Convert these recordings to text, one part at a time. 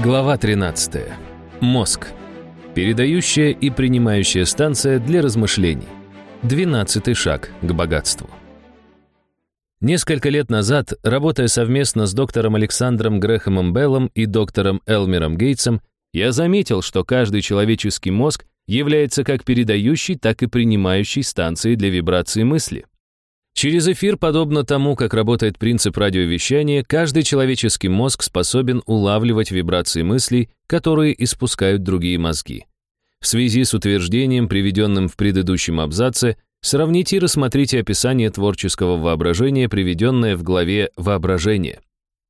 Глава 13. Мозг. Передающая и принимающая станция для размышлений. Двенадцатый шаг к богатству. Несколько лет назад, работая совместно с доктором Александром Грэхэмом Беллом и доктором Элмером Гейтсом, я заметил, что каждый человеческий мозг является как передающей, так и принимающей станцией для вибрации мысли. Через эфир, подобно тому, как работает принцип радиовещания, каждый человеческий мозг способен улавливать вибрации мыслей, которые испускают другие мозги. В связи с утверждением, приведенным в предыдущем абзаце, сравните и рассмотрите описание творческого воображения, приведенное в главе «Воображение».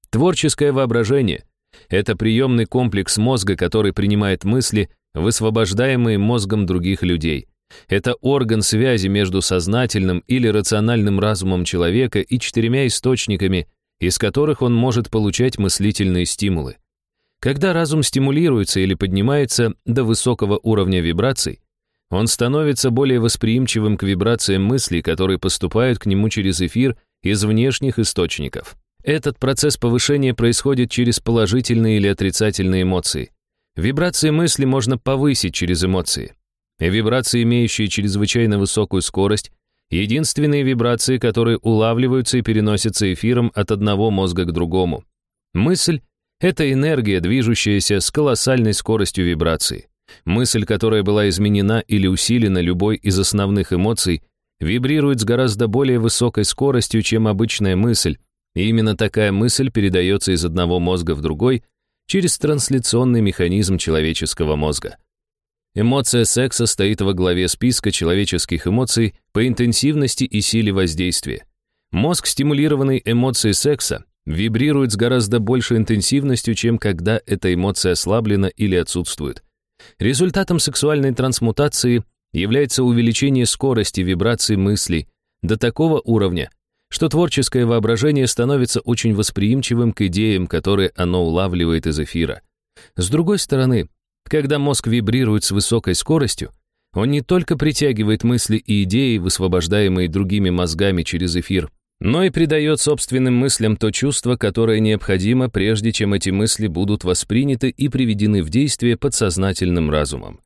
Творческое воображение — это приемный комплекс мозга, который принимает мысли, высвобождаемые мозгом других людей — это орган связи между сознательным или рациональным разумом человека и четырьмя источниками, из которых он может получать мыслительные стимулы. Когда разум стимулируется или поднимается до высокого уровня вибраций, он становится более восприимчивым к вибрациям мыслей, которые поступают к нему через эфир из внешних источников. Этот процесс повышения происходит через положительные или отрицательные эмоции. Вибрации мысли можно повысить через эмоции. Вибрации, имеющие чрезвычайно высокую скорость, единственные вибрации, которые улавливаются и переносятся эфиром от одного мозга к другому. Мысль — это энергия, движущаяся с колоссальной скоростью вибрации. Мысль, которая была изменена или усилена любой из основных эмоций, вибрирует с гораздо более высокой скоростью, чем обычная мысль, и именно такая мысль передается из одного мозга в другой через трансляционный механизм человеческого мозга. Эмоция секса стоит во главе списка человеческих эмоций по интенсивности и силе воздействия. Мозг, стимулированный эмоцией секса, вибрирует с гораздо большей интенсивностью, чем когда эта эмоция ослаблена или отсутствует. Результатом сексуальной трансмутации является увеличение скорости вибраций мыслей до такого уровня, что творческое воображение становится очень восприимчивым к идеям, которые оно улавливает из эфира. С другой стороны, когда мозг вибрирует с высокой скоростью, он не только притягивает мысли и идеи, высвобождаемые другими мозгами через эфир, но и придает собственным мыслям то чувство, которое необходимо, прежде чем эти мысли будут восприняты и приведены в действие подсознательным разумом.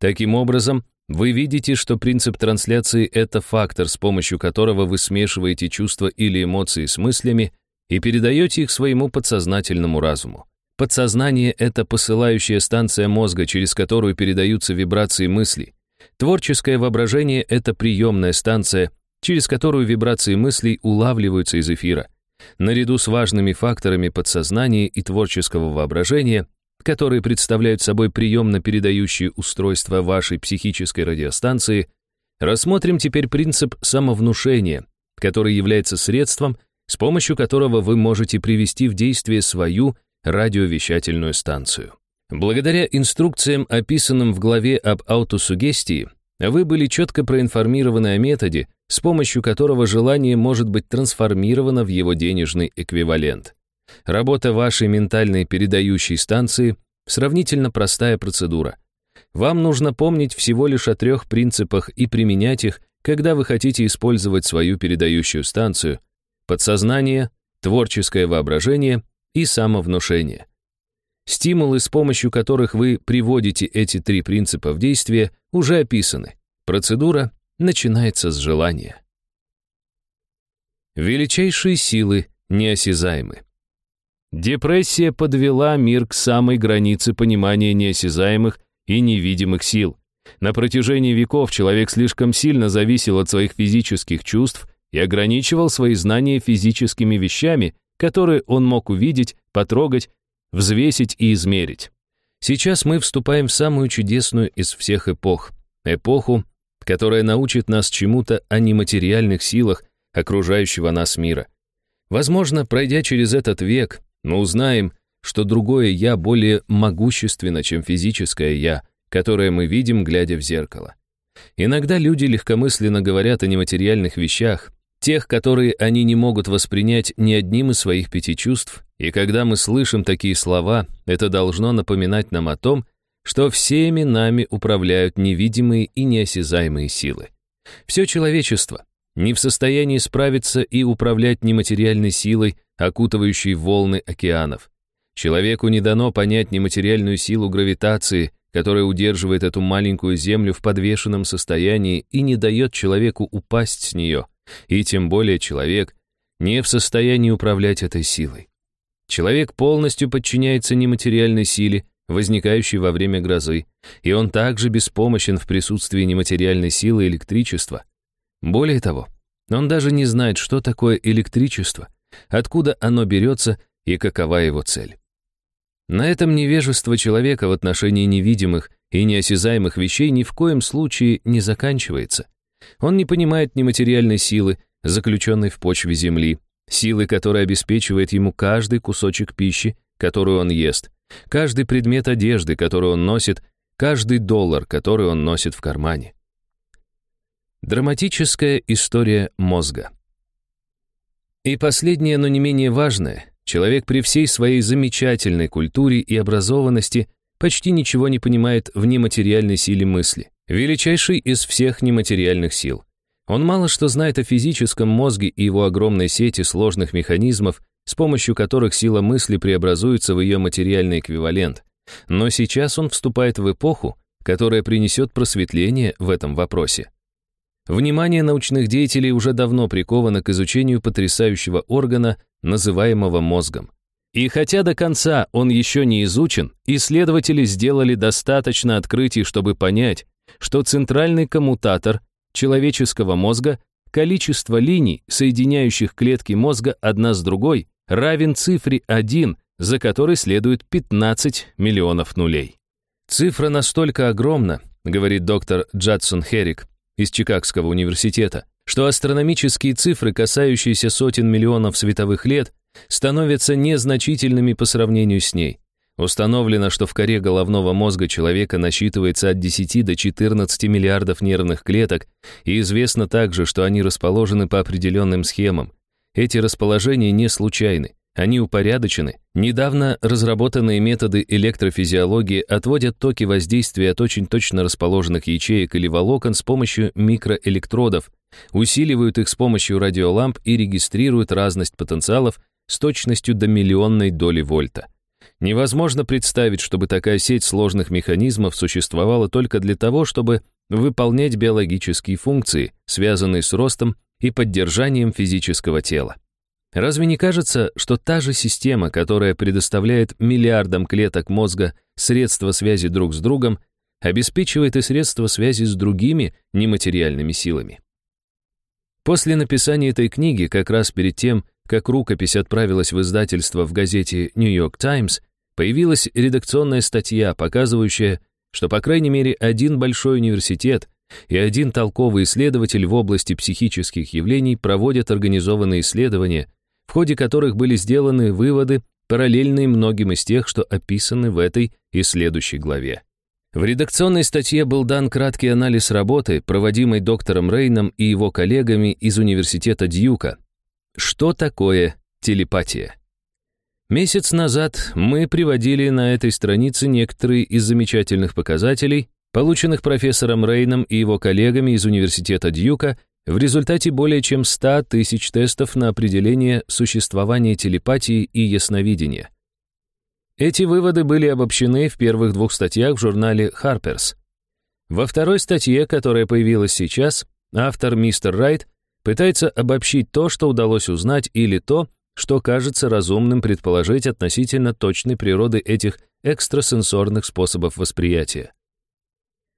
Таким образом, вы видите, что принцип трансляции — это фактор, с помощью которого вы смешиваете чувства или эмоции с мыслями и передаете их своему подсознательному разуму. Подсознание — это посылающая станция мозга, через которую передаются вибрации мыслей. Творческое воображение — это приемная станция, через которую вибрации мыслей улавливаются из эфира. Наряду с важными факторами подсознания и творческого воображения, которые представляют собой приемно-передающие устройства вашей психической радиостанции, рассмотрим теперь принцип самовнушения, который является средством, с помощью которого вы можете привести в действие свою радиовещательную станцию. Благодаря инструкциям, описанным в главе об аутосугестии, вы были четко проинформированы о методе, с помощью которого желание может быть трансформировано в его денежный эквивалент. Работа вашей ментальной передающей станции — сравнительно простая процедура. Вам нужно помнить всего лишь о трех принципах и применять их, когда вы хотите использовать свою передающую станцию — подсознание, творческое воображение и самовнушение. Стимулы, с помощью которых вы приводите эти три принципа в действие, уже описаны. Процедура начинается с желания. Величайшие силы неосязаемы. Депрессия подвела мир к самой границе понимания неосязаемых и невидимых сил. На протяжении веков человек слишком сильно зависел от своих физических чувств и ограничивал свои знания физическими вещами, которые он мог увидеть, потрогать, взвесить и измерить. Сейчас мы вступаем в самую чудесную из всех эпох, эпоху, которая научит нас чему-то о нематериальных силах окружающего нас мира. Возможно, пройдя через этот век, мы узнаем, что другое «я» более могущественно, чем физическое «я», которое мы видим, глядя в зеркало. Иногда люди легкомысленно говорят о нематериальных вещах, тех, которые они не могут воспринять ни одним из своих пяти чувств, и когда мы слышим такие слова, это должно напоминать нам о том, что всеми нами управляют невидимые и неосязаемые силы. Все человечество не в состоянии справиться и управлять нематериальной силой, окутывающей волны океанов. Человеку не дано понять нематериальную силу гравитации, которая удерживает эту маленькую Землю в подвешенном состоянии и не дает человеку упасть с нее, и тем более человек не в состоянии управлять этой силой. Человек полностью подчиняется нематериальной силе, возникающей во время грозы, и он также беспомощен в присутствии нематериальной силы электричества. Более того, он даже не знает, что такое электричество, откуда оно берется и какова его цель. На этом невежество человека в отношении невидимых и неосязаемых вещей ни в коем случае не заканчивается. Он не понимает нематериальной силы, заключенной в почве Земли, силы, которая обеспечивает ему каждый кусочек пищи, которую он ест, каждый предмет одежды, который он носит, каждый доллар, который он носит в кармане. Драматическая история мозга. И последнее, но не менее важное, человек при всей своей замечательной культуре и образованности почти ничего не понимает в нематериальной силе мысли, величайшей из всех нематериальных сил. Он мало что знает о физическом мозге и его огромной сети сложных механизмов, с помощью которых сила мысли преобразуется в ее материальный эквивалент. Но сейчас он вступает в эпоху, которая принесет просветление в этом вопросе. Внимание научных деятелей уже давно приковано к изучению потрясающего органа, называемого мозгом. И хотя до конца он еще не изучен, исследователи сделали достаточно открытий, чтобы понять, что центральный коммутатор человеческого мозга, количество линий, соединяющих клетки мозга одна с другой, равен цифре 1, за которой следует 15 миллионов нулей. Цифра настолько огромна, говорит доктор Джадсон Херрик из Чикагского университета, что астрономические цифры, касающиеся сотен миллионов световых лет, становятся незначительными по сравнению с ней. Установлено, что в коре головного мозга человека насчитывается от 10 до 14 миллиардов нервных клеток, и известно также, что они расположены по определенным схемам. Эти расположения не случайны, они упорядочены. Недавно разработанные методы электрофизиологии отводят токи воздействия от очень точно расположенных ячеек или волокон с помощью микроэлектродов, усиливают их с помощью радиоламп и регистрируют разность потенциалов с точностью до миллионной доли вольта. Невозможно представить, чтобы такая сеть сложных механизмов существовала только для того, чтобы выполнять биологические функции, связанные с ростом и поддержанием физического тела. Разве не кажется, что та же система, которая предоставляет миллиардам клеток мозга средства связи друг с другом, обеспечивает и средства связи с другими нематериальными силами? После написания этой книги, как раз перед тем, как рукопись отправилась в издательство в газете York Times, появилась редакционная статья, показывающая, что по крайней мере один большой университет и один толковый исследователь в области психических явлений проводят организованные исследования, в ходе которых были сделаны выводы, параллельные многим из тех, что описаны в этой и следующей главе. В редакционной статье был дан краткий анализ работы, проводимой доктором Рейном и его коллегами из университета Дьюка, что такое телепатия? Месяц назад мы приводили на этой странице некоторые из замечательных показателей, полученных профессором Рейном и его коллегами из университета Дьюка в результате более чем 100 тысяч тестов на определение существования телепатии и ясновидения. Эти выводы были обобщены в первых двух статьях в журнале Harper's. Во второй статье, которая появилась сейчас, автор мистер Райт пытается обобщить то, что удалось узнать, или то, что кажется разумным предположить относительно точной природы этих экстрасенсорных способов восприятия.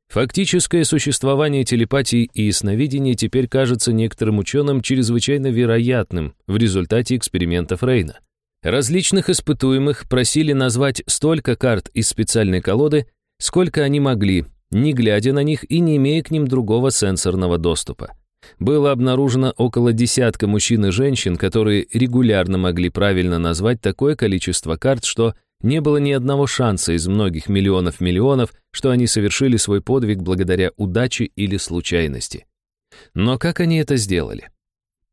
Фактическое существование телепатии и ясновидения теперь кажется некоторым ученым чрезвычайно вероятным в результате экспериментов Рейна. Различных испытуемых просили назвать столько карт из специальной колоды, сколько они могли, не глядя на них и не имея к ним другого сенсорного доступа. Было обнаружено около десятка мужчин и женщин, которые регулярно могли правильно назвать такое количество карт, что не было ни одного шанса из многих миллионов миллионов, что они совершили свой подвиг благодаря удаче или случайности. Но как они это сделали?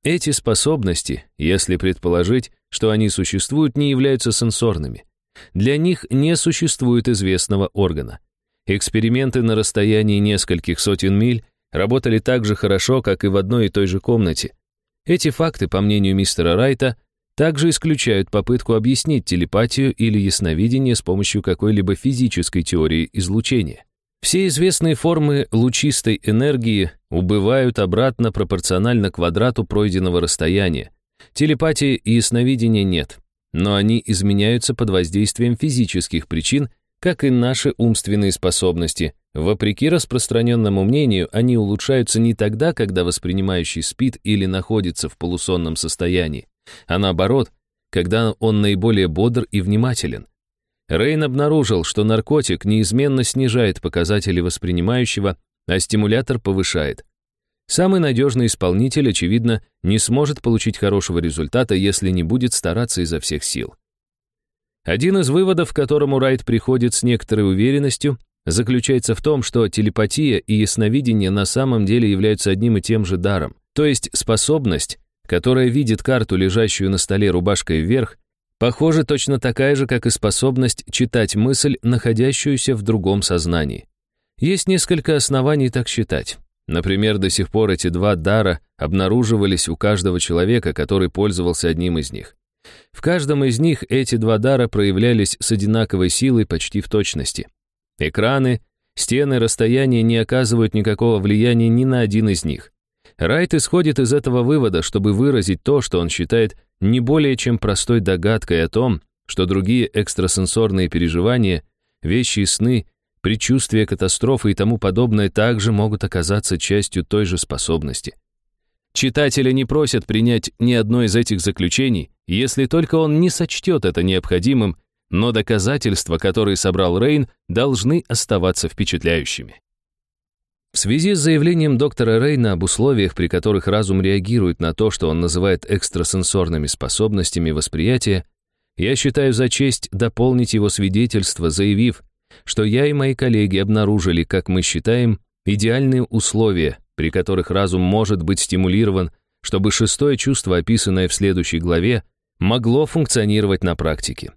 Эти способности, если предположить, что они существуют, не являются сенсорными. Для них не существует известного органа. Эксперименты на расстоянии нескольких сотен миль работали так же хорошо, как и в одной и той же комнате. Эти факты, по мнению мистера Райта, также исключают попытку объяснить телепатию или ясновидение с помощью какой-либо физической теории излучения. Все известные формы лучистой энергии убывают обратно пропорционально квадрату пройденного расстояния. Телепатии и ясновидения нет, но они изменяются под воздействием физических причин, как и наши умственные способности. Вопреки распространенному мнению, они улучшаются не тогда, когда воспринимающий спит или находится в полусонном состоянии, а наоборот, когда он наиболее бодр и внимателен. Рейн обнаружил, что наркотик неизменно снижает показатели воспринимающего, а стимулятор повышает. Самый надежный исполнитель, очевидно, не сможет получить хорошего результата, если не будет стараться изо всех сил. Один из выводов, к которому Райт приходит с некоторой уверенностью, заключается в том, что телепатия и ясновидение на самом деле являются одним и тем же даром, то есть способность, которая видит карту, лежащую на столе рубашкой вверх, похоже, точно такая же, как и способность читать мысль, находящуюся в другом сознании. Есть несколько оснований так считать. Например, до сих пор эти два дара обнаруживались у каждого человека, который пользовался одним из них. В каждом из них эти два дара проявлялись с одинаковой силой почти в точности. Экраны, стены, расстояние не оказывают никакого влияния ни на один из них. Райт исходит из этого вывода, чтобы выразить то, что он считает не более чем простой догадкой о том, что другие экстрасенсорные переживания, вещи и сны, предчувствия катастрофы и тому подобное также могут оказаться частью той же способности. Читателя не просят принять ни одно из этих заключений, если только он не сочтет это необходимым, но доказательства, которые собрал Рейн, должны оставаться впечатляющими. В связи с заявлением доктора Рейна об условиях, при которых разум реагирует на то, что он называет экстрасенсорными способностями восприятия, я считаю за честь дополнить его свидетельство, заявив, что я и мои коллеги обнаружили, как мы считаем, идеальные условия, при которых разум может быть стимулирован, чтобы шестое чувство, описанное в следующей главе, могло функционировать на практике.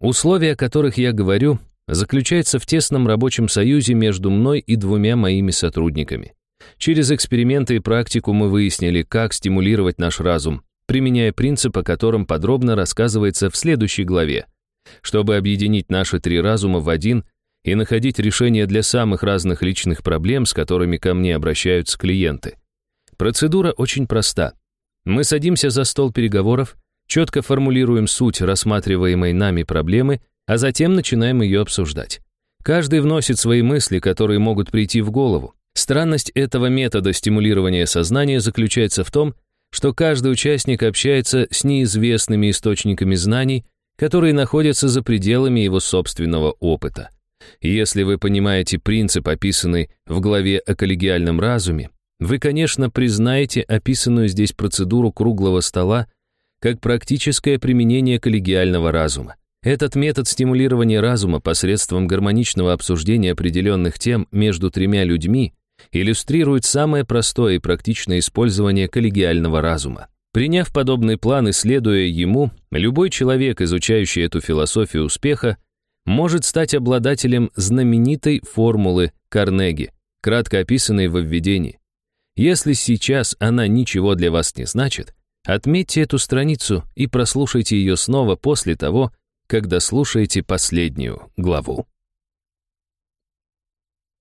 Условия, о которых я говорю, заключается в тесном рабочем союзе между мной и двумя моими сотрудниками. Через эксперименты и практику мы выяснили, как стимулировать наш разум, применяя принцип, о котором подробно рассказывается в следующей главе. Чтобы объединить наши три разума в один и находить решения для самых разных личных проблем, с которыми ко мне обращаются клиенты. Процедура очень проста. Мы садимся за стол переговоров, четко формулируем суть рассматриваемой нами проблемы а затем начинаем ее обсуждать. Каждый вносит свои мысли, которые могут прийти в голову. Странность этого метода стимулирования сознания заключается в том, что каждый участник общается с неизвестными источниками знаний, которые находятся за пределами его собственного опыта. Если вы понимаете принцип, описанный в главе о коллегиальном разуме, вы, конечно, признаете описанную здесь процедуру круглого стола как практическое применение коллегиального разума. Этот метод стимулирования разума посредством гармоничного обсуждения определенных тем между тремя людьми иллюстрирует самое простое и практичное использование коллегиального разума. Приняв подобный план и следуя ему, любой человек, изучающий эту философию успеха, может стать обладателем знаменитой формулы Карнеги, кратко описанной в введении. Если сейчас она ничего для вас не значит, отметьте эту страницу и прослушайте ее снова после того, когда слушаете последнюю главу.